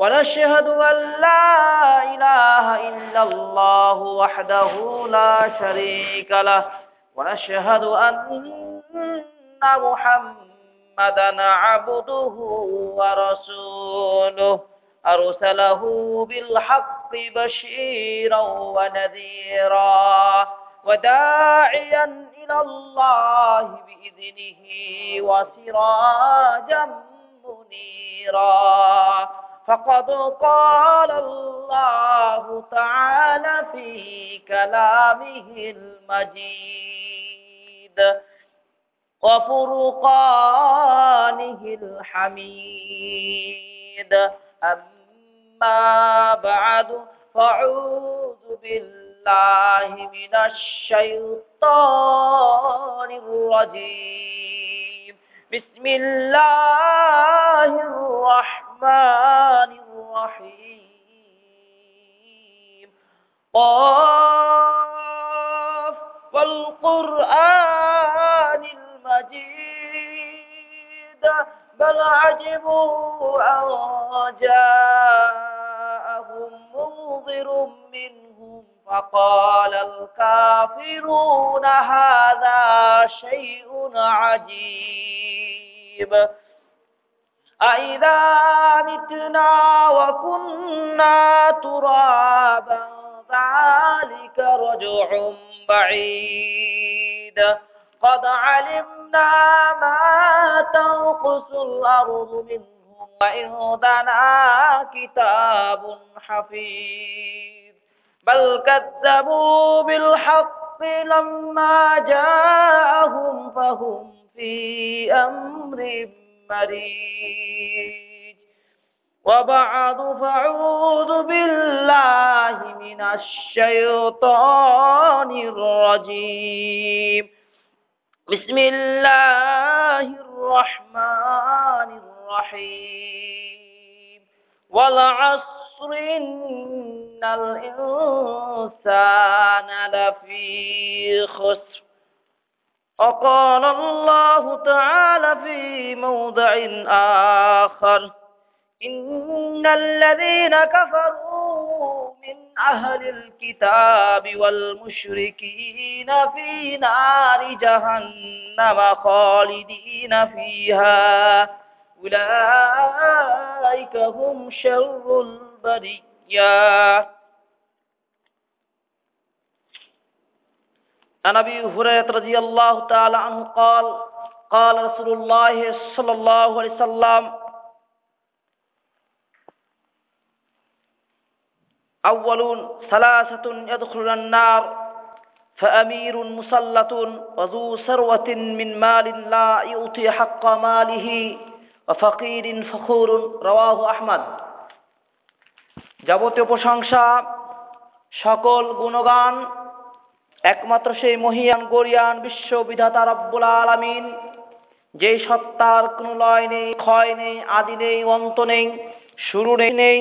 ونشهد أن لا إله إلا الله وحده لا شريك له. ونشهد أن محمدا عبده ورسوله. أرسله بالحق بشيرا ونذيرا وداعيا إلى الله بإذنه وسراجا منيرا. فقد قال الله تعالى في كلامه المجيد وفرقانه الحميد. أما بعد فأعوذ بالله من الشيطان الرجيم. بسم الله الرحمن الرحيم. قاف والقرآن المجيد. بل عجبوا أن جاءهم منظر منهم فقال الكافرون هذا شيء عجيب. أئذا متنا وكنا ترابا ذلك رجع بعيد قد علمنا ما تنقص الأرض منهم وعندنا كتاب حفيظ بل كذبوا بالحق لما جاءهم فهم في أمر مريج وبعد فأعوذ بالله من الشيطان الرجيم. بسم الله الرحمن الرحيم. والعصر إن الإنسان لفي خسر. وقال الله تعالى في موضع آخر إن الذين كفروا من أهل الكتاب والمشركين في نار جهنم خالدين فيها. أولئك هم شر البرية. عن ابي هريره رضي الله تعالى عنه قال قال رسول الله صلى الله عليه وسلم اول ثلاثه يدخلون النار فامير مسلط وذو ثروه من مال لا يؤتي حق ماله وفقير فخور رواه احمد যাবতীয় প্রশংসা সকল গুণগান একমাত্র সেই মহিয়ান, গরিয়ান বিশ্ববিধাতা রব্বুল আলামিন যে সত্তার কোনো লয় নেই, ক্ষয় নেই, আদি নেই, অন্ত নেই, শুরু নেই নেই।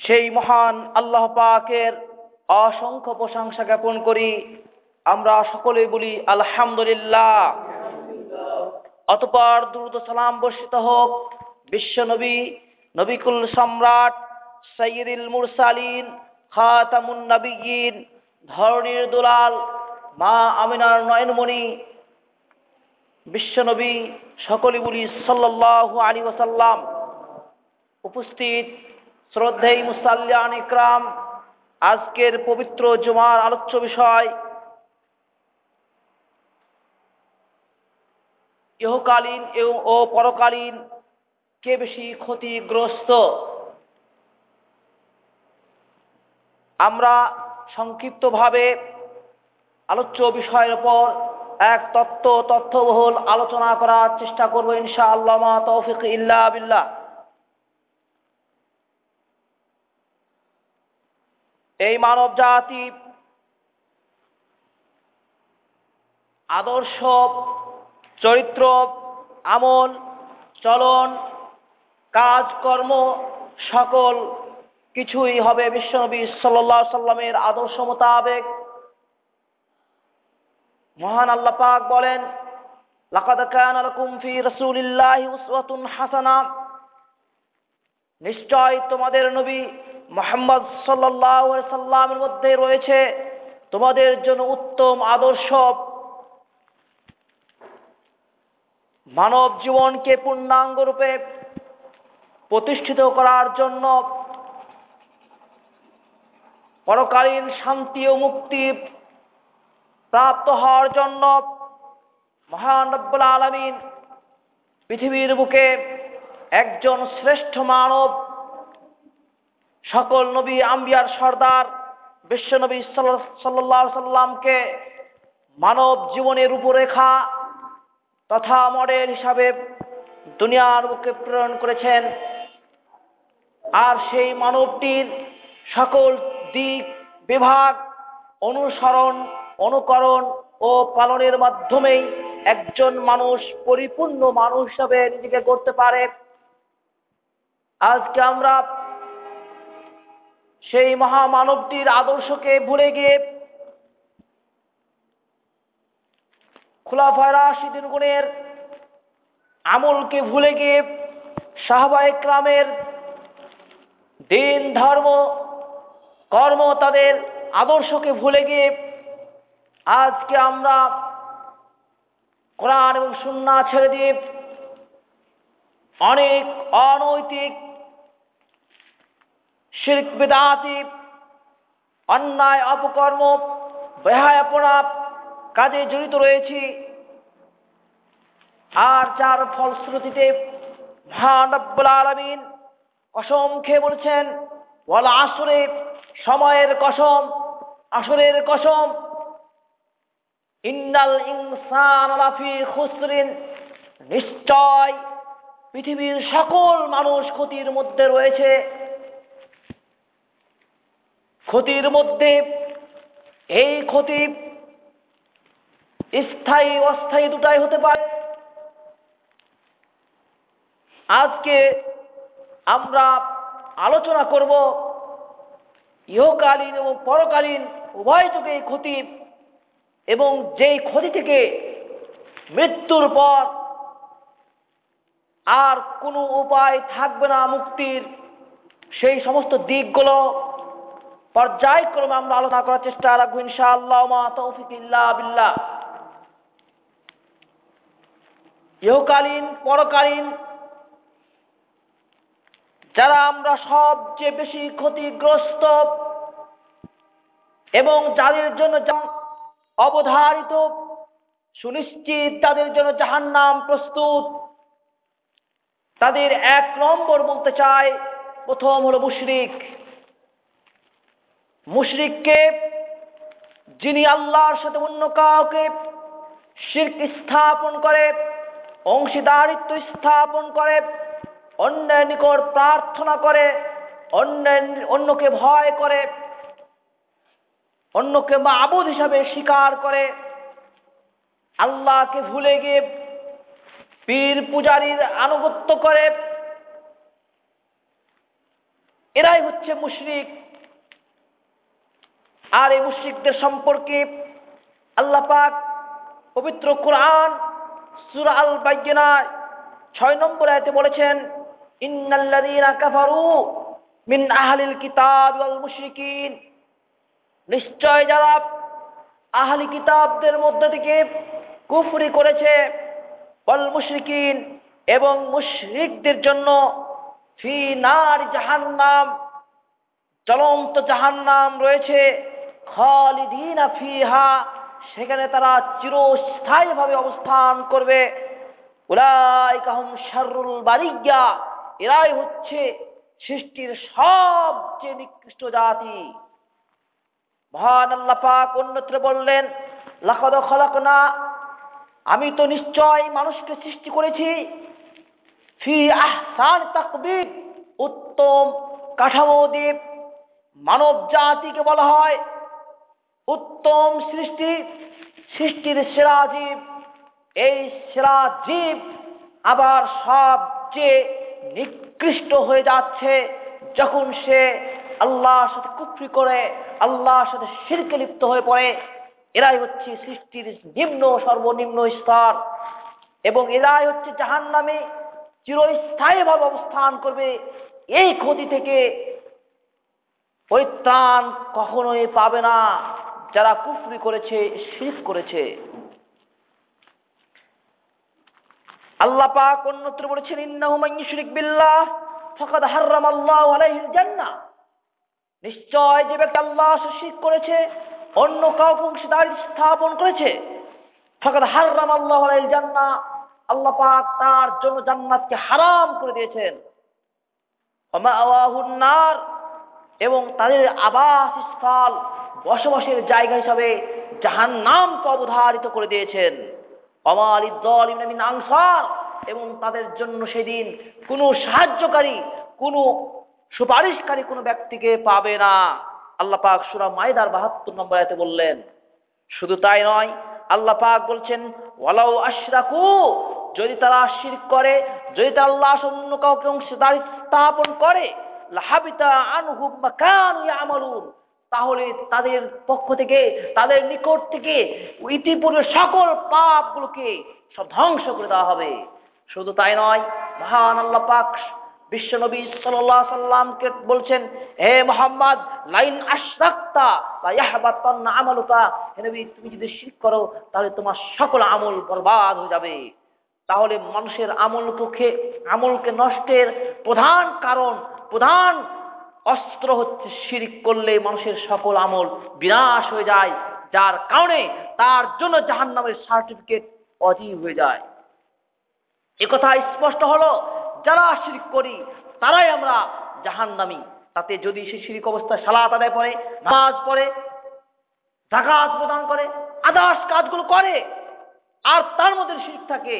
সেই মহান আল্লাহ পাকের অসংখ্য প্রশংসা জ্ঞাপন করি। আমরা সকলে বলি, আলহামদুলিল্লাহ। অতপর দ্রুত সালাম বর্ষিত হোক বিশ্ব নবী, নবিকুল সম্রাট সৈয়দুল মুরসালিন খাতামুন ধরণীর দুলাল, মা আমিনার নয়নমণি, বিশ্বনবী সকলে বলি আলী ওসাল্লাম উপস্থিত শ্রদ্ধেয় মুসাল্লিয়ান ইকরাম, আজকের পবিত্র জুমার আলোচ্য বিষয় ইহকালীন ও পরকালীন কে বেশি ক্ষতিগ্রস্ত? আমরা সংক্ষিপ্তভাবে আলোচ্য বিষয়ের উপর এক তত্ত্ব, তথ্যবহুল আলোচনা করার চেষ্টা করব ইনশা আল্লাহ তৌফিক ইল্লা এই মানব জাতি আদর্শ, চরিত্র, আমল, চলন, কাজকর্ম সকল কিছুই হবে বিশ্বনবী সাল্লাহ সাল্লামের আদর্শ মোতাবেক। মহান আল্লাহ পাক বলেন হাসানা। নিশ্চয় তোমাদের নবী মোহাম্মদ সাল্লামের মধ্যে রয়েছে তোমাদের জন্য উত্তম আদর্শ। মানব জীবনকে পূর্ণাঙ্গ রূপে প্রতিষ্ঠিত করার জন্য পরকালীন শান্তি ও মুক্তি প্রাপ্ত হওয়ার জন্য মহান রব্বুল আলমিন পৃথিবীর বুকে একজন শ্রেষ্ঠ মানব, সকল নবী আম্বিয়ার সর্দার বিশ্বনবী সাল্লাহ সাল্লামকে মানব জীবনের রূপরেখা তথা মডেল হিসাবে দুনিয়ার বুকে প্রেরণ করেছেন। আর সেই মানবটির সকল দিক বিভাগ, অনুসরণ, অনুকরণ ও পালনের মাধ্যমেই একজন মানুষ পরিপূর্ণ মানুষ হিসাবে নিজেকে করতে পারে। আজকে আমরা সেই মহামানবটির আদর্শকে ভুলে গিয়ে খোলাফায়রা রাশিদিন গুণের আমলকে ভুলে গিয়ে সাহবা একরামের দিন, ধর্ম কর্ম তাদের আদর্শকে ভুলে গিয়ে আজকে আমরা কোরআন এবং সুন্না ছেড়ে দিয়ে অনেক অনৈতিক শিল্প বেদাতি, অন্যায়, অপকর্ম, বেহায়াপনা কাজে জড়িত রয়েছি। আর যার ফলশ্রুতিতে রব্বুল আলমিন কসম খেয়ে বলছেন বলা আসরে সময়ের কসম, আসরের কসম। ইন্নাল ইনসান লাফি খুসরিন, নিশ্চয় পৃথিবীর সকল মানুষ ক্ষতির মধ্যে রয়েছে। ক্ষতির মধ্যে এই ক্ষতি স্থায়ী, অস্থায়ী দুটাই হতে পারে। আজকে আমরা আলোচনা করব ইহকালীন এবং পরকালীন উভয় যুগে এই ক্ষতি এবং যেই ক্ষতি থেকে মৃত্যুর পর আর কোনো উপায় থাকবে না মুক্তির, সেই সমস্ত দিকগুলো পর্যায়ক্রমে আমরা আলোচনা করার চেষ্টা রাখব ইনশাআল্লাহ, মা তৌফিক ইল্লাহ বিল্লাহ। ইহকালীন, পরকালীন যারা আমরা সবচেয়ে বেশি ক্ষতিগ্রস্ত এবং যাদের জন্য অবধারিত, সুনিশ্চিত, তাদের জন্য জাহান্নাম প্রস্তুত, তাদের এক নম্বর বলতে চায় প্রথম হলো মুশরিক। মুশরিককে, যিনি আল্লাহর সাথে অন্য কাউকে শির্ক স্থাপন করে, অংশীদারিত্ব স্থাপন করে অন্যের নিকট প্রার্থনা করে অন্যের অন্যকে ভয় করে, অন্যকে মাবুদ হিসাবে স্বীকার করে। আল্লাহকে ভুলে গিয়ে পীর পূজারীর আনুগত্য করে। এরাই হচ্ছে মুশরিক। আর এই মুশরিকদের সম্পর্কে আল্লাহ পাক পবিত্র কোরআন সুরা আল বাইয়িনায় ছয় নম্বর আয়াতে বলেছেন মিন আহলিল কিতাব মুশরিকিন। নিশ্চয় যারা আহলি কিতাবদের মধ্যে থেকে কুফরি করেছে, ওয়াল মুশরিকিন এবং মুশরিকদের জন্য ফি নার জাহান্নাম, জ্বলন্ত জাহান্নাম রয়েছে, খালিদিনা ফিহা, সেখানে তারা চিরস্থায়ীভাবে অবস্থান করবে। উলাইকাহুম শাররুল বারিয়া এরাই হচ্ছে সৃষ্টির সবচেয়ে নিকৃষ্ট জাতি। মহান অন্যত্র বললেন, লাকদ খলাকনা, আমি তো নিশ্চয় মানুষকে সৃষ্টি করেছি। ফি আহসান উত্তম কাঠামো দিয়ে মানব জাতিকে বলা হয়। উত্তম সৃষ্টি, সৃষ্টির সেরা জীব, এই সেরা জীব আবার সবচেয়ে নিকৃষ্ট হয়ে যাচ্ছে যখন সে আল্লাহর সাথে কুফরি করে, আল্লাহর সাথে শিরকে লিপ্ত হয়ে পড়ে। এরাই হচ্ছে সৃষ্টির নিম্ন সর্বনিম্ন স্তর এবং এরাই হচ্ছে জাহান নামে চিরস্থায়ীভাবে অবস্থান করবে। এই ক্ষতি থেকে পরিত্রাণ কখনোই পাবে না। যারা কুফরি করেছে, শিরক করেছে। আল্লাহ পাক অন্যত্র বলেছেন নিশ্চয় যে ব্যক্তি আল্লাহ করেছে, অন্য কাউকে অংশীদার স্থাপন করেছে, ফাকাদ আলাইহিল জান্নাহ, আল্লাহ পাক তার জন্য জান্নাতকে হারাম করে দিয়েছেন। নার, এবং তাদের আবাস স্থল বসবাসের জায়গা হিসাবে জাহান্নামকে অবধারিত করে দিয়েছেন। আনসার, এবং তাদের জন্য সেদিন কোনো সাহায্যকারী, কোনো সুপারিশকারী কোনো ব্যক্তিকে পাবে না। আল্লাহ পাক সুরা মাইদার বাহাত্তর নম্বর আয়তে বললেন, শুধু তাই নয়, আল্লাহ পাক বলছেন, ওয়ালাউ আশরাকু যদি তারা শিরক করে, যদি তারা আল্লাহ অন্য কাউকে অংশীদারি স্থাপন করে, লাহাবিতা আনহুম মা কানু ইয়ামালুন। তাহলে তাদের পক্ষ থেকে, তাদের নিকট থেকে ইতিপূর্বে সকল পাপগুলোকে সব ধ্বংস করে দেওয়া হবে। শুধু তাই নয়, মহান আল্লাহ পাক বিশ্ব নবী সাল্লাহ সাল্লামকে বলছেন, হে মোহাম্মদ, লাইন আশরাক্তা ইয়াহবাতান্না আমালুকা। হে নবী, তুমি যদি শিরক করো, তাহলে তোমার সকল আমল বরবাদ হয়ে যাবে। তাহলে মানুষের আমলকে আমলকে নষ্টের প্রধান কারণ, প্রধান অস্ত্র হচ্ছে শিরিক করলে মানুষের সকল আমল বিনাশ হয়ে যায়, যার কারণে তার জন্য জাহান নামের সার্টিফিকেট অজীব হয়ে যায়। কথা স্পষ্ট হলো, যারা শিরিক করি, তারাই আমরা জাহান নামি তাতে যদি সে শিরিক অবস্থায় সালাত আদায় করে, নামাজ পড়ে জাকাত প্রদান করে, আদার্স কাজগুলো করে, আর তার মধ্যে শিরিক থাকে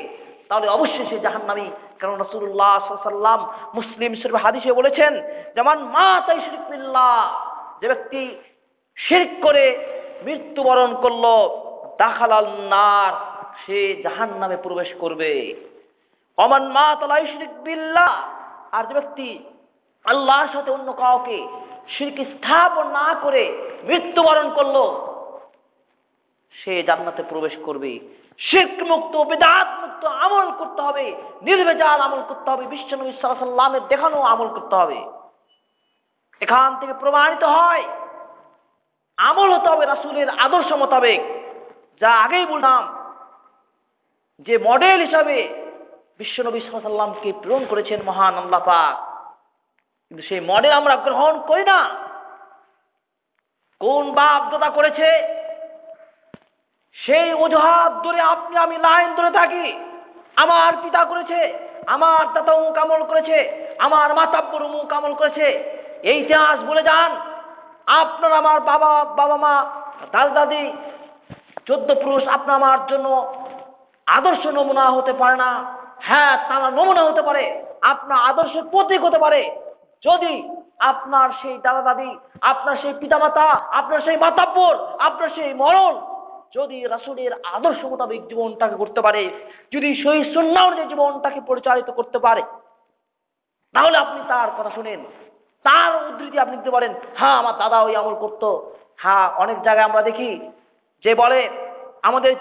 তাহলে অবশ্যই সে জাহান্নামি। কারণ রসুল্লাহ সাল্লাম মুসলিম শরীফ হাদিসে বলেছেন, যেমন মা তাই শিরকুল্লাহ যে ব্যক্তি শিরক করে মৃত্যুবরণ করল, দাখালাল নার, সে জাহান নামে প্রবেশ করবে। অমান মা তালাই শিরিক বিল্লাহ, আর যে ব্যক্তি আল্লাহর সাথে অন্য কাউকে শিরক স্থাপন না করে মৃত্যুবরণ করল সে জান্নাতে প্রবেশ করবে। শির্ক মুক্ত, বেদাত মুক্ত আমল করতে হবে। নির্বেজাল আমল করতে হবে। বিশ্বনবী সাল্লামের দেখানো আমল করতে হবে। এখান থেকে প্রমাণিত হয়, আমল হতে হবে রাসুলের আদর্শ মোতাবেক। যা আগেই বললাম যে মডেল হিসাবে বিশ্বনবী সাল্লামকে প্রেরণ করেছেন মহান আল্লাহ পাক। কিন্তু সেই মডেল আমরা গ্রহণ করি না। কোন বাপ দাদা করেছে? সেই অজুহাত ধরে আপনি, আমি লাইন ধরে থাকি। আমার পিতা করেছে, আমার দাদা মুখ আমল করেছে, আমার মাতাব্বর মুখ আমল করেছে। এই ইতিহাস বলে যান, আপনার আমার বাবা বাবা মা, দাদা দাদি, চোদ্দ পুরুষ আপনার আমার জন্য আদর্শ নমুনা হতে পারে না। হ্যাঁ তারা নমুনা হতে পারে, আপনার আদর্শের প্রতীক হতে পারে। যদি আপনার সেই দাদা দাদি, আপনার সেই পিতামাতা, আপনার সেই মাতাব্বর আপনার সেই মরণ যদি রাসুলের আদর্শ মোতাবেক জীবনটাকে করতে পারে, যদি সেই সন্না অনুযায়ী জীবনটাকে পরিচালিত করতে পারে, তাহলে আপনি তার কথা শুনেন। তার উদ্ধৃতি আপনি দিতে পারেন হ্যাঁ আমার দাদা ওই আমল করতো। হ্যাঁ অনেক জায়গায় আমরা দেখি যে বলে, আমাদের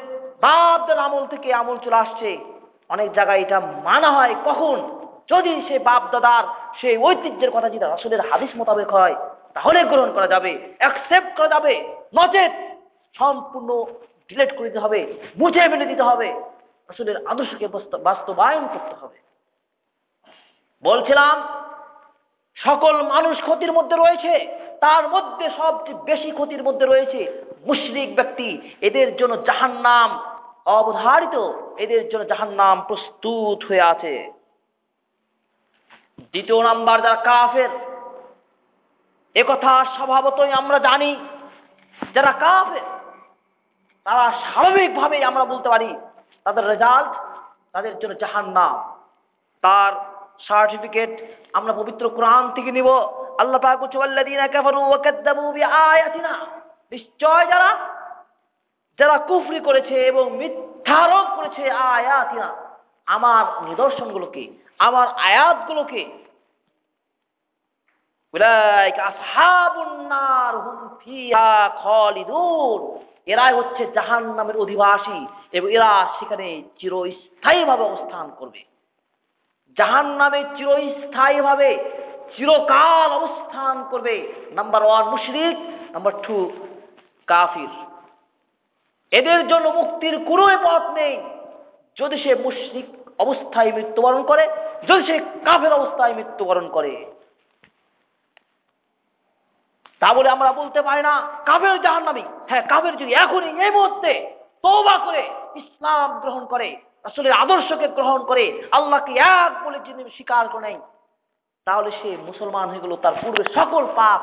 বাপদের আমল থেকে আমল চলে আসছে। অনেক জায়গায় এটা মানা হয় কখন? যদি সে বাপ দাদার সেই ঐতিহ্যের কথা যদি রাসুলের হাদিস মোতাবেক হয়, তাহলে গ্রহণ করা যাবে অ্যাকসেপ্ট করা যাবে, নচেত সম্পূর্ণ ডিলেট করে দিতে হবে মুছে ফেলে দিতে হবে। আসলের আদর্শকে বাস্তবায়ন করতে হবে। বলছিলাম, সকল মানুষ ক্ষতির মধ্যে রয়েছে, তার মধ্যে সবচেয়ে বেশি ক্ষতির মধ্যে রয়েছে মুশরিক ব্যক্তি। এদের জন্য জাহান নাম অবধারিত, এদের জন্য জাহান নাম প্রস্তুত হয়ে আছে। দ্বিতীয় নাম্বার, যারা কাফের একথা স্বভাবতই আমরা জানি, যারা কাফের তারা স্বাভাবিকভাবেই আমরা বলতে পারি তাদের রেজাল্ট তাদের জন্য জাহান্নাম। তার সার্টিফিকেট আমরা পবিত্র কোরআন থেকে নিব। আল্লাহ নিশ্চয় যারা যারা কুফরি করেছে এবং মিথ্যারোপ করেছে আয়াতিনা, আমার নিদর্শনগুলোকে, আমার আয়াতগুলোকে, উলাইকা আসহাবুন নার হুম এরাই হচ্ছে জাহান্নামের অধিবাসী এবং এরা সেখানে চিরস্থায়ীভাবে অবস্থান করবে। জাহান্নামে চিরস্থায়ীভাবে চিরকাল অবস্থান করবে। নাম্বার ওয়ান মুশরিক নাম্বার টু কাফির। এদের জন্য মুক্তির কোনো পথ নেই। যদি সে মুশরিক অবস্থায় মৃত্যুবরণ করে, যদি সে কাফের অবস্থায় মৃত্যুবরণ করে তা বলে আমরা বলতে পারি না। কাফের জাহান্নামি। হ্যাঁ কাবের যদি এখনই এই মুহূর্তে তওবা করে ইসলাম গ্রহণ করে আসলে আদর্শকে গ্রহণ করে, আল্লাহকে এক বলে যদি স্বীকার করে নেয় তাহলে সে মুসলমান হয়ে গেল তার পূর্বে সকল পাপ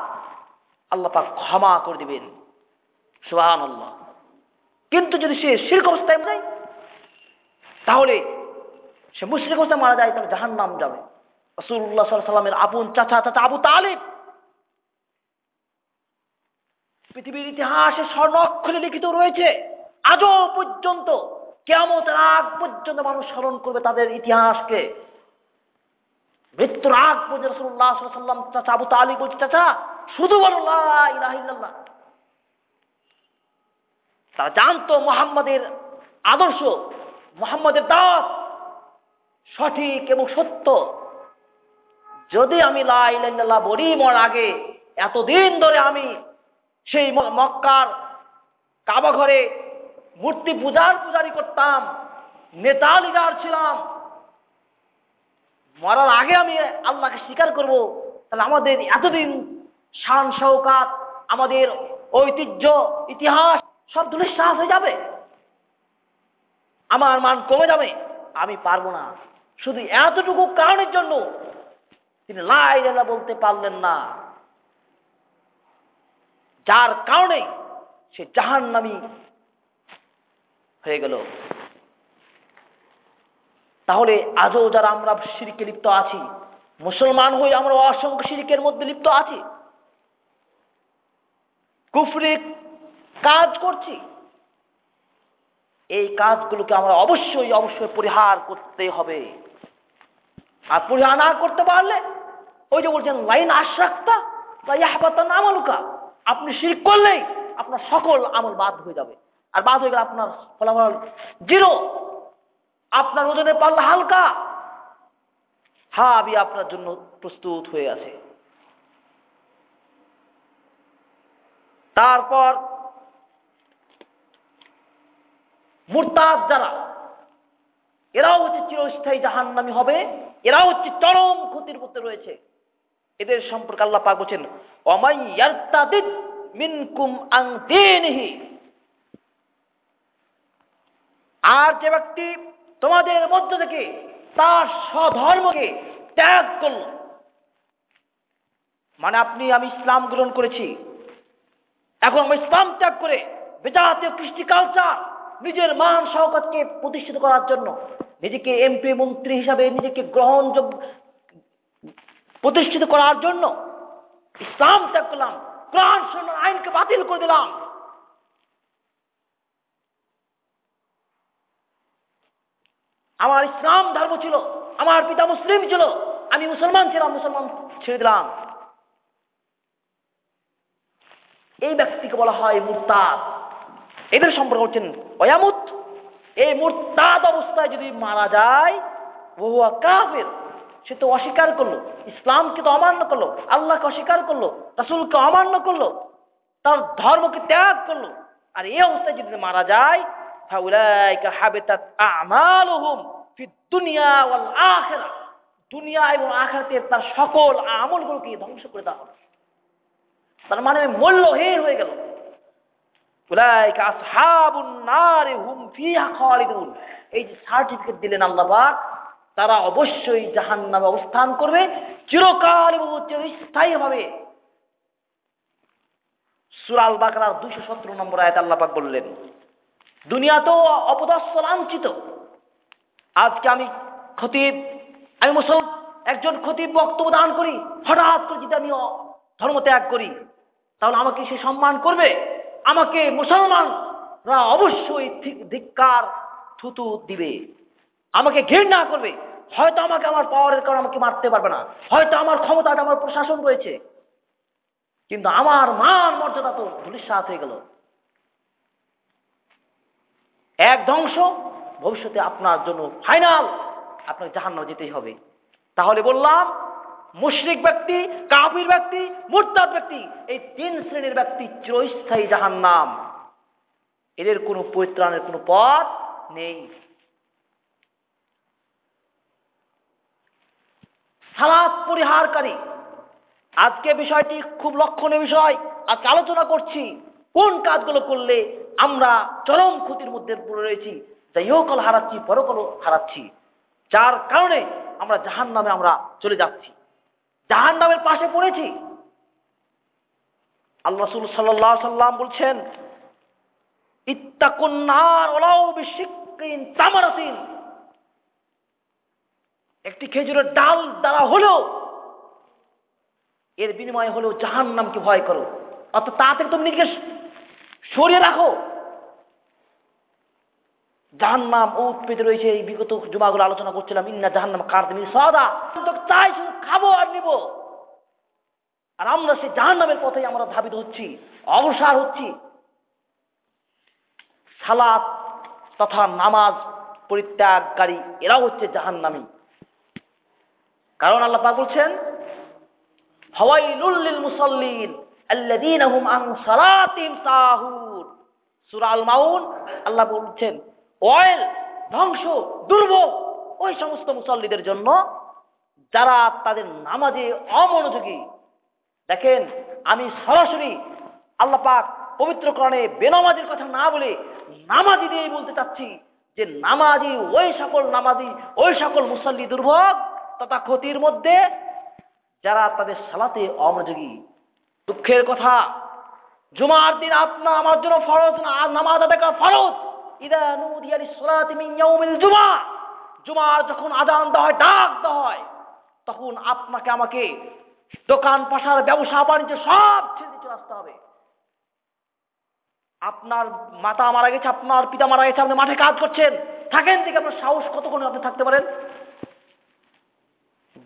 আল্লাহ পাক ক্ষমা করে দিবেন। সুবাহান আল্লাহ কিন্তু যদি সে শির্ক অবস্থায় যায় তাহলে সে মুশরিক অবস্থায় মারা যায়, তাহলে জাহান নাম যাবে রসুল্লাহ সাল্লামের আপন চাচা চাচা আবু তালিব পৃথিবীর ইতিহাসে স্বর্ণ অক্ষরে লিখিত রয়েছে, আজও পর্যন্ত কেমতের আগ পর্যন্ত মানুষ স্মরণ করবে তাদের ইতিহাসকে। মৃত্যুর আগ পর্যন্ত রসুল্লাহ চাচা আবু তালিব বলছে, চাচা, শুধু বলো লা ইলাহা ইল্লাল্লাহ। তারা জানতো মোহাম্মদের আদর্শ, মোহাম্মদের দাস, সঠিক এবং সত্য। যদি আমি লাইল্লাহ বলি মর আগে এতদিন ধরে আমি সেই মক্কার কাবা ঘরে মূর্তি পূজার পূজারি করতাম, নেতা লিডার ছিলাম। মরার আগে আমি আল্লাহকে স্বীকার করব, তাহলে আমাদের এতদিন শান শৌকাত আমাদের ঐতিহ্য, ইতিহাস সব দুলিশ্বাস হয়ে যাবে। আমার মান কমে যাবে, আমি পারব না। শুধু এতটুকু কারণের জন্য তিনি লাই বলতে পারলেন না। যার কারণে সে জাহান্নামী হয়ে গেল। তাহলে আজও যারা আমরা সিরিকে লিপ্ত আছি, মুসলমান হয়ে আমরা অসংখ্য সিরিকের মধ্যে লিপ্ত আছি, কুফরি কাজ করছি, এই কাজগুলোকে আমরা অবশ্যই অবশ্যই পরিহার করতে হবে। আর পরিহার না করতে পারলে ওই যে বলছেন, লাইন আশ্রাক্তা বা ইয়াহবাতান আমালুকা। আপনি শিরিক করলেই আপনার সকল আমল বাদ হয়ে যাবে। আর বাদ হয়ে গেলে আপনার ফলাফল জিরো। আপনার ওজনের পাল্লা হালকা। হাবি আপনার জন্য প্রস্তুত হয়ে আছে। তারপর মুরতাদ যারা, এরাও হচ্ছে চিরস্থায়ী জাহান্নামি হবে। এরাও হচ্ছে চরম ক্ষতির মধ্যে রয়েছে। এদের সম্পর্কে আল্লাহ পাক বলছেন মিনকুম আং আর যে ব্যক্তি তোমাদের মধ্য থেকে তার স্বধর্মকে ত্যাগ করল মানে আপনি, আমি ইসলাম গ্রহণ করেছি, এখন আমি ইসলাম ত্যাগ করে বেজাতীয় কৃষ্টি কালচার নিজের মান, শওকতকে প্রতিষ্ঠিত করার জন্য নিজেকে এমপি, মন্ত্রী হিসাবে নিজেকে গ্রহণযোগ্য প্রতিষ্ঠিত করার জন্য ইসলাম ত্যাগ করলাম, কোরআন আইনকে বাতিল করে দিলাম। আমার ইসলাম ধর্ম ছিল, আমার পিতা মুসলিম ছিল, আমি মুসলমান ছিলাম, মুসলমান ছেড়ে দিলাম। এই ব্যক্তিকে বলা হয় মুরতাদ। এদের সম্পর্কে হচ্ছেন অয়ামুত এই মুরতাদ অবস্থায় যদি মারা যায় বহুয়া কাফের। সে তো অস্বীকার করল, ইসলামকে তো অমান্য করল, আল্লাহকে অস্বীকার করল, রাসুলকে অমান্য করল, তার ধর্মকে ত্যাগ করল। আর এই অবস্থায় যদি মারা যায় দুনিয়া এবং আখিরাতে তার সকল আমলগুলোকে ধ্বংস করে দেওয়া হবে তার মানে মূল্যহীন হয়ে গেল। এই যে সার্টিফিকেট দিলেন আল্লাহ তারা অবশ্যই জাহান্নামে অবস্থান করবে, চিরকাল এবং চিরস্থায়ী ভাবে সুরাল বাকরার দুইশো সতেরো নম্বর আয়াত আল্লাহ পাক বললেন, দুনিয়াতেও অপদস্থ, লাঞ্ছিত। আজকে আমি খতিব, আমি মুসলমান, একজন খতিব বক্তব্য দান করি, হঠাৎ করে যদি আমি ধর্ম ত্যাগ করি, তাহলে আমাকে সে সম্মান করবে? আমাকে মুসলমান তারা অবশ্যই ধিক্কার, থুতু দিবে। আমাকে ঘৃণা করবে। হয়তো আমাকে আমার পাওয়ারের কারণে আমাকে মারতে পারবে না। হয়তো আমার ক্ষমতাটা, আমার প্রশাসন রয়েছে। কিন্তু আমার মান মর্যাদা তো ধুলিস্বাত হয়ে গেল। এক ধ্বংস, ভবিষ্যতে আপনার জন্য ফাইনাল। আপনাকে জাহান্নামে যেতেই হবে। তাহলে বললাম, মুশরিক ব্যক্তি, কাফির ব্যক্তি, মুরতাদ ব্যক্তি, এই তিন শ্রেণির ব্যক্তি চিরস্থায়ী জাহান্নাম। এদের কোনো পরিত্রাণের কোনো পথ নেই। সালাদ পরিহারকারী। আজকে বিষয়টি খুব লক্ষণীয় বিষয়। আজকে আলোচনা করছি, কোন কাজগুলো করলে আমরা চরম ক্ষতির মধ্যে পড়ে রয়েছি। যা ইহকল হারাচ্ছি পরকল হারাচ্ছি। যার কারণে আমরা জাহান নামে আমরা চলে যাচ্ছি। জাহান নামের পাশে পড়েছি। আল্লাহ রসুল সাল্লাহ সাল্লাম বলছেন ইত্তাকুন্নার ওলাও বিশিকিন তামারাতিন। একটি খেজুরের ডাল দ্বারা হলেও এর বিনিময়ে হলেও জাহান নামকে ভয় করো। অর্থাৎ তাড়াতাড়ি তুমি নিজেকে সরিয়ে রাখো। জাহান্নাম ও উৎপেতে রয়েছে, এই বিগত জুমাগুলো আলোচনা করছিলাম, ইন্না জাহান্নাম কার তুমি সদা। চাই শুধু খাব আর নিব। আর আমরা সেই জাহান্নামের পথে আমরা ধাবিত হচ্ছি, অবসার হচ্ছি। সালাত তথা নামাজ পরিত্যাগকারী, এরাও হচ্ছে জাহান্নামী। কারণ আল্লাহ পাক বলছেন মুসাল্লিন আন সালাতিহিম সাহুন সূরা আল মাউন, আল্লাহ বলছেন ধ্বংস, দুর্ভোগ, ওই সমস্ত মুসল্লিদের জন্য যারা তাদের নামাজে অমনোযোগী, দেখেন, আমি সরাসরি আল্লাহ পাক পবিত্র কোরআনে বেনামাজির কথা না বলে নামাজি দিয়েই বলতে চাচ্ছি যে, নামাজি ওই সকল নামাজি, ওই সকল মুসল্লি দুর্ভোগ তথা ক্ষতির মধ্যে যারা তাদের সালাতে অমনোযোগী। দুঃখের কথা, জুমার দিন আপনার আমার জন্য ফরজ না নামাজ আদায় করা ফরজ। জুমা। জুমার যখন আজান দেওয়া হয়, ডাক দেওয়া হয়, তখন আপনাকে আমাকে দোকান পাশার ব্যবসা, বাণিজ্য সব ছেড়ে চলে আসতে হবে। আপনার মাতা মারা গেছে, আপনার পিতা মারা গেছে, আপনি মাঠে কাজ করছেন, থাকেন থেকে আপনার সাহস কতক্ষণ আপনি থাকতে পারেন?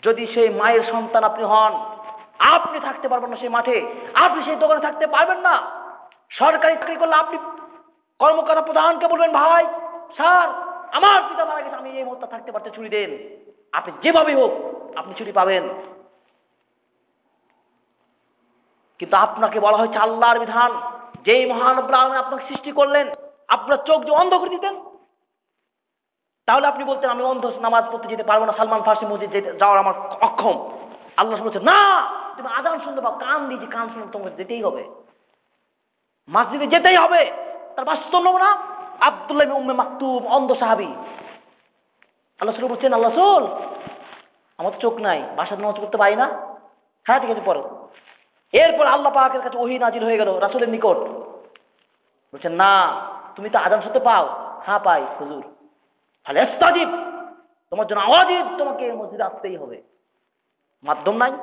যদি সেই মায়ের সন্তান আপনি হন, আপনি থাকতে পারবেন না সেই মাঠে, আপনি সেই দোকানে থাকতে পারবেন না। সরকারি চাকরি করলে আপনি কর্মকর্তা প্রধানকে বলবেন, ভাই, স্যার, আমার পিতা মারা গেছে, আমি এই মুহূর্তে থাকতে পারতে ছুটি দেন। আপনি যেভাবে হোক, আপনি ছুটি পাবেন। কিন্তু আপনাকে বলা হয়েছে আল্লাহর বিধান। যেই মহান আপনাকে সৃষ্টি করলেন, আপনার চোখ যে অন্ধ করে দিতেন তাহলে আপনি বলছেন, আমি অন্ধ নামাজ পড়তে যেতে পারব না, সালমান ফার্সি মসজিদ যেতে যাওয়ার আমার অক্ষম। আল্লাহ বলছে, না, তুমি আজান শুনতে পাও কান দিয়ে কান শুনতে তোমাকে যেতেই হবে। মসজিদে যেতেই হবে। তার বাস্তব না আবদুল্লাহ উম্মে মাকতুম, অন্ধ সাহাবি। আল্লাহ সুল বলছেন, আল্লাহ সুল আমার তো চোখ নাই বাসার নামাজ করতে পারি না। হ্যাঁ ঠিক আছে, পড়ো। এরপর আল্লাহ পাকের কাছে ওহি নাজির হয়ে গেল রাসুলের নিকট। বলছেন, না, তুমি তো আজান শুনতে পাও? হ্যাঁ পাই, হুজুর। তাহলে এস্তাজিব, তোমার জন্য আওয়াজিব, তোমাকে মসজিদে আসতেই হবে। মাধ্যম নাই।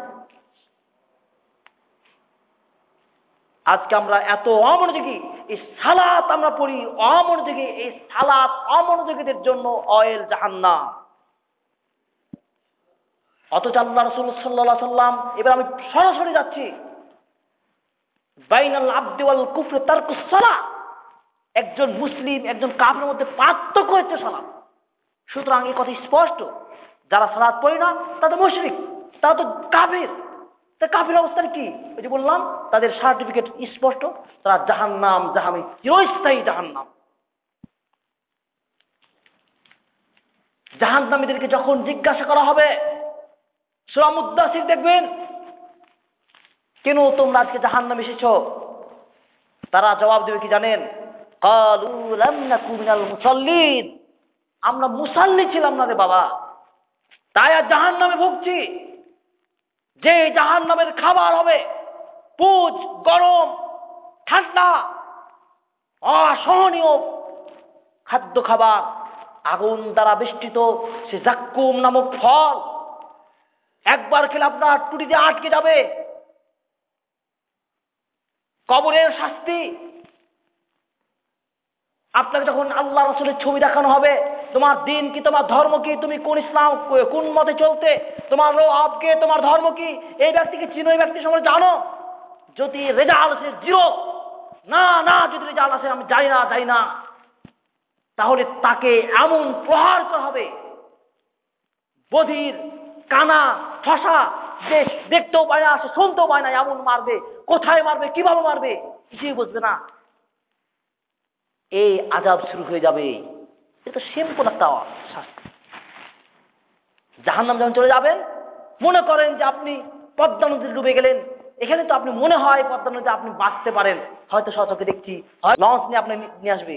আজকে আমরা এত অমনোযোগী, এই সালাত আমরা পড়ি অমনোযোগী, এই সালাত অমনোযোগীদের জন্য অয়েল জাহান্না অথচ আল্লাহ রসুল সাল্লাহ সাল্লাম, এবার আমি সরাসরি যাচ্ছি। বাইনাল আব্দিওয়াল কুফরে তার সালা একজন মুসলিম, একজন কাফের মধ্যে পার্থক্য হচ্ছে সালাত। সুতরাং এই কথা স্পষ্ট। যারা সালাদ পড়ে না তাদের মুশরিক, তারা তো কাফের। তা কাফের অবস্থান কি? ওই যে বললাম, তাদের সার্টিফিকেট স্পষ্ট, তারা জাহান্নাম, জাহামি, চিরস্থায়ী জাহান নাম জাহান্নাম। জাহান্নামীদেরকে যখন জিজ্ঞাসা করা হবে সুরামুদ্দাসির দেখবেন, কেন তোমরা আজকে জাহান জাহান্নাম এসেছ? তারা জবাব দেবে কি জানেন? কালু লাম নাকু মিনাল আমরা মুসাল্লি ছিলাম না রে বাবা। তাই আর জাহান নামে ভুগছি। যে জাহান নামের খাবার হবে, পুজ, গরম, ঠান্ডা, অসহনীয় খাদ্য খাবার, আগুন দ্বারা বেষ্টিত সে জাক্কুম নামক ফল। একবার খেলে আপনার টুটিতে আটকে যাবে। কবরের শাস্তি। আপনাকে যখন আল্লাহ রসুলের ছবি দেখানো হবে তোমার দিন কি, তোমার ধর্ম কি, তুমি কোন ইসলাম, কোন মতে চলতে? তোমার রবকে তোমার ধর্ম কি? এই ব্যক্তিকে চিনো? এই ব্যক্তি সম্বন্ধে জানো? যদি রেজাল্ট আসে জিরো, না না, যদি রেজাল্ট আসে আমি জানি না জানি না, তাহলে তাকে এমন প্রহার করা হবে। বধির, কানা, ঠসা, যে দেখতেও পায় না, সে শুনতেও পায় না, এমন মারবে। কোথায় মারবে, কীভাবে মারবে? কিছুই বুঝবে না। এই আজাব শুরু হয়ে যাবে। এটা সিম্পল একটা শাস্তি। জাহান্নাম যখন চলে যাবেন, মনে করেন যে আপনি পদ্মা নদীতে ডুবে গেলেন, এখানে তো আপনি মনে হয় পদ্মা নদীতে আপনি বাঁচতে পারেন। হয়তো সচকে দেখছি, হয় লঞ্চ নিয়ে আপনি নিয়ে আসবে।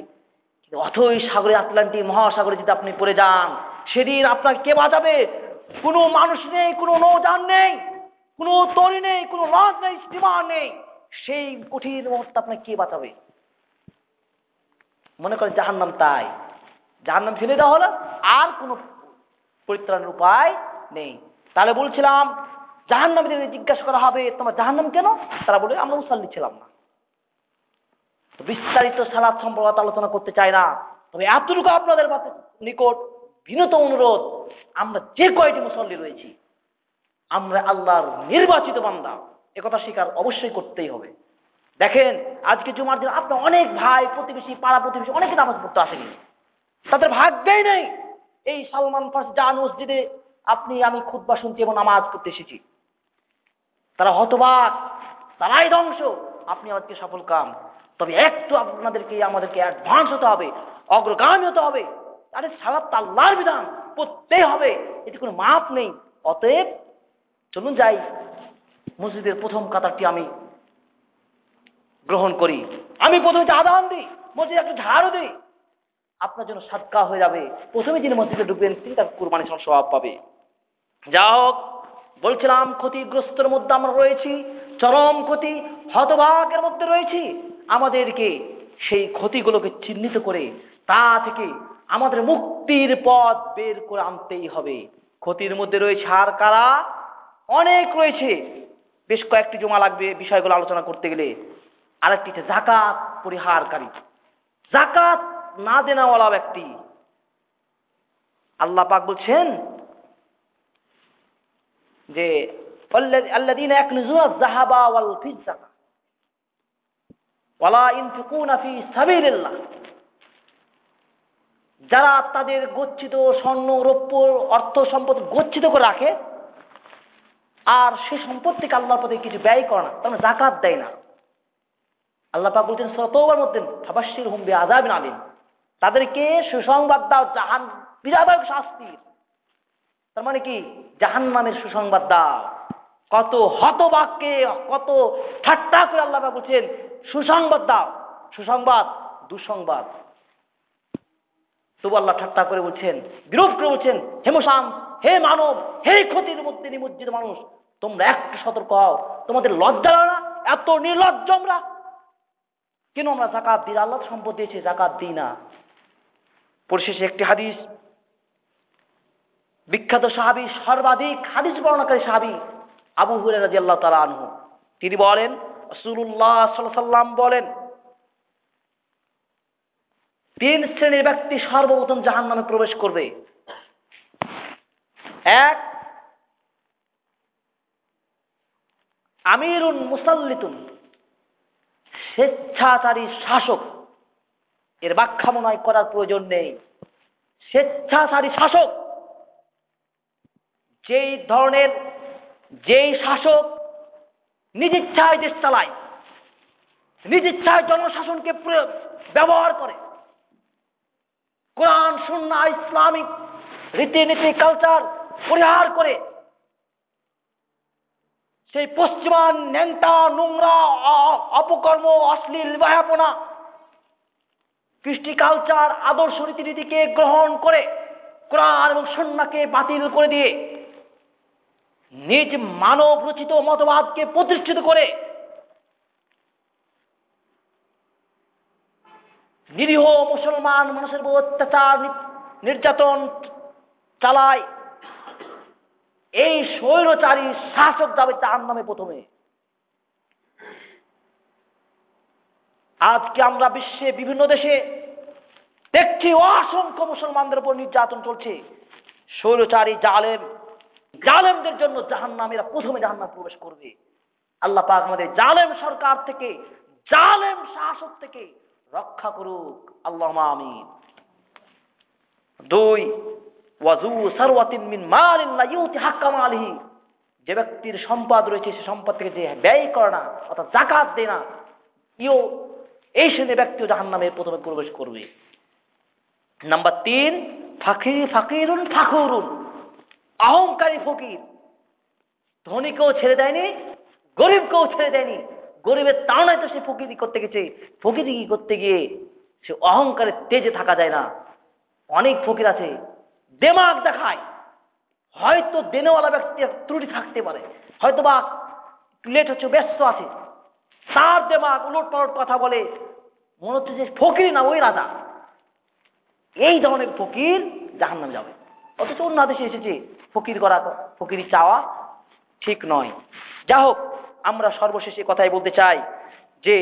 অথই সাগরে আটলান্টিক মহাসাগরে যদি আপনি পড়ে যান, সেদিন আপনাকে কে বাঁচাবে? কোনো মানুষ নেই, কোনো নৌযান নেই, কোনো তরি নেই, কোনো লঞ্চ নেই স্টিমার নেই। সেই কঠিন মুহূর্তে আপনাকে কে বাঁচাবে? মনে করেন জাহান্নাম তাই। জাহান্নাম ফেলে দেওয়া হলো, আর কোনো পরিত্রাণের উপায় নেই। তাহলে বলছিলাম জাহান্নামীদের জিজ্ঞাসা করা হবে, তোমার জাহান্নাম কেন? তারা বলে, আমরা মুসাল্লি ছিলাম না। বিস্তারিত সালাদ সম্পর্কে আলোচনা করতে চাই না। তবে এতটুকু আপনাদের নিকট বিনত অনুরোধ, আমরা যে কয়টি মুসল্লি রয়েছি, আমরা আল্লাহর নির্বাচিত বান্দা। একথা স্বীকার অবশ্যই করতেই হবে। দেখেন, আজকে জুমার দিন আপনার অনেক ভাই, প্রতিবেশী, পাড়া প্রতিবেশী অনেকে নামাজ পড়তে আসেনি। তাদের ভাগ্যেই নেই। এই সালমান ফার্স জান মসজিদে আপনি, আমি খুদ্া শুনছি এবং নামাজ পড়তে এসেছি। তারা হতবাক, তারাই ধ্বংস। আপনি আজকে সফল কাম। তবে একটু আপনাদেরকে, আমাদেরকে অ্যাডভান্স হতে হবে, অগ্রগামী হতে হবে। তাদের সালাদ আল্লাহর বিধান, পড়তেই হবে। এটি কোনো মাপ নেই। অতএব চলুন যাই। মসজিদের প্রথম কাতারটি আমি গ্রহণ করি। আমি প্রথমে আদান দিই, মসজিদে একটা ঝাড়ও দিই। আপনার জন্য সাদকা হয়ে যাবে। প্রথমে যিনি মসজিদে ঢুকবেন, তিনি তার কুরবানি স্বভাব পাবে। যা হোক, বলছিলাম, ক্ষতিগ্রস্তের মধ্যে আমরা রয়েছি, চরম ক্ষতি, হতভাগের মধ্যে রয়েছি। আমাদেরকে সেই ক্ষতিগুলোকে চিহ্নিত করে, তা থেকে আমাদের মুক্তির পথ বের করে আনতেই হবে। ক্ষতির মধ্যে রয়েছে আর কারা? অনেক রয়েছে। বেশ কয়েকটি জমা লাগবে বিষয়গুলো আলোচনা করতে গেলে। আরেকটি জাকাত পরিহারকারী। জাকাত না দেনাওয়ালা ব্যক্তি আল্লাহ পাক বলছেন যে الذين يكنزون الذهب والفضة ولا ينفقون في سبيل الله যারা তাদের গচ্ছিত স্বর্ণ রৌপ্য অর্থ সম্পদ গচ্ছিত করে রাখে আর সে সম্পদ থেকে আল্লাহর পথে কিছু ব্যয় করে না তার জাকাত দেয় না আল্লাহ পাক বলছেন সতবার মধ্যে ফাবাসির হুম আজাবিন আলিম তাদেরকে সুসংবাদ দাও, জাহান বিরাদায়ক শাস্তির তার মানে কি? জাহান নামের সুসংবাদ দাও। কত হতবাক্যে কত ঠাট্টা করে আল্লাহ বলছেন, সুসংবাদ দাও। সুসংবাদ, দুঃসংবাদ। তবু আল্লাহ ঠাট্টা করে বলছেন বিরোধ করে বলছেন হেমশাম হে মানব, হে ক্ষতির মধ্যে নিমজ্জিত মানুষ, তোমরা একটু সতর্ক হও। তোমাদের লজ্জা না? এত নির্লজ্জ আমরা। কেন আমরা জাকাত দিই আল্লাহ সম্পদ দিয়েছে, জাকাত দিই না। পরিশেষে একটি হাদিস। বিখ্যাত সাহাবি, সর্বাধিক হাদিস বর্ণাকারী সাহাবি আবু হুরে রাজি আল্লাহ তালা আনহু। তিনি বলেন রসুল্লাহ সাল্লাম বলেন, তিন শ্রেণির ব্যক্তি সর্বপ্রথম জাহান নামে প্রবেশ করবে। এক, আমিরুন মুসাল্লিতুন, স্বেচ্ছাচারী শাসক। এর ব্যাখ্যা মনে হয় করার প্রয়োজন নেই। স্বেচ্ছাচারী শাসক, যেই ধরনের, যেই শাসক নিজ ইচ্ছায় দেশ চালায়, নিজ ইচ্ছায় জনশাসনকে ব্যবহার করে। কোরআন সুন্না ইসলামিক রীতিনীতি, কালচার পরিহার করে সেই পশ্চিমান ন্যাংটা নোংরা অপকর্ম, অশ্লীল বায়াপনা কৃষ্টি কালচার আদর্শ রীতিনীতিকে গ্রহণ করে, কোরআন এবং সন্নাকে বাতিল করে দিয়ে, নিজ মানব রচিত মতবাদকে প্রতিষ্ঠিত করে, নিরীহ মুসলমান মানুষের উপর অত্যাচার নির্যাতন চালায়। এই স্বৈরচারী শাসক যাবে তার নামে প্রথমে আজকে আমরা বিশ্বে বিভিন্ন দেশে দেখছি অসংখ্য মুসলমানদের উপর নির্যাতন চলছে। স্বৈরচারী জালেম, জালেমদের জন্য জাহান্নামীরা প্রথমে জাহান্নাম প্রবেশ করবে। আল্লাহ পাক আমাদের জালেম সরকার থেকে, জালেম শাসক থেকে রক্ষা করুক। আল্লাহ আমিন। দুই ওয়াজু সারওয়াতিন মিন মালিন লা ইউতি হাক্কা মালিহি। যে ব্যক্তির সম্পদ রয়েছে, সে সম্পদ থেকে যে ব্যয় করে না, অর্থাৎ জাকাত দেয় না, ইও এই শ্রেণির ব্যক্তিও জাহান্নামে প্রথমে প্রবেশ করবে। নাম্বার তিন ফাকির ফাকিরুন ফাকুরুন অহংকারী ফকির। ধনীকেও ছেড়ে দেয়নি, গরিবকেও ছেড়ে দেয়নি। গরিবের তাড়নায় তো সে ফকিরি করতে গেছে। ফকিরি করতে গিয়ে সে অহংকারের তেজে থাকা যায় না। অনেক ফকির আছে, দেমাগ দেখায়। হয়তো দেনেওয়ালা ব্যক্তি ত্রুটি থাকতে পারে। হয়তো বা লেট হচ্ছে, ব্যস্ত আছে। তার দেমাগ উলট পালট কথা বলে মনে হচ্ছে যে ফকির না, ওই রাজা। এই ধরনের ফকির জাহান্নামে যাবে। অথচ অন্য দেশে এসেছে, ফকির করা ফকিরি চাওয়া ঠিক নয়। যা হোক, আমরা সর্বশেষে কথাই বলতে চাই যে,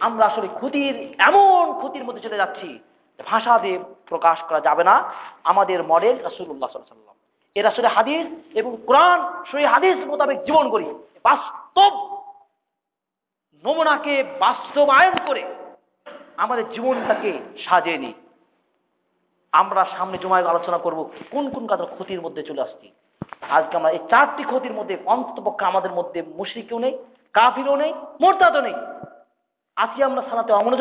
আমরা আসলে ক্ষতির, এমন ক্ষতির মধ্যে চলে যাচ্ছি ভাষা দিয়ে প্রকাশ করা যাবে না। আমাদের মডেল রাসুল্লাহ সাল্লাম এ রাসুলের হাদিস এবং কোরআন সেই হাদিস মোতাবেক জীবন করি। বাস্তব নমুনাকে বাস্তবায়ন করে আমাদের জীবনটাকে সাজিয়ে নিই। আমরা সামনে জমায় আলোচনা করব, কোন কোন কাজের ক্ষতির মধ্যে চলে আসছি। আজকে আমরা এই চারটি ক্ষতির মধ্যে অন্তপক্ষে আমাদের মধ্যে মুশরিকও নেই, কাফিরও নেই, মোরতাদও নেই। আজকে আমরা সালাতে অমনোযোগী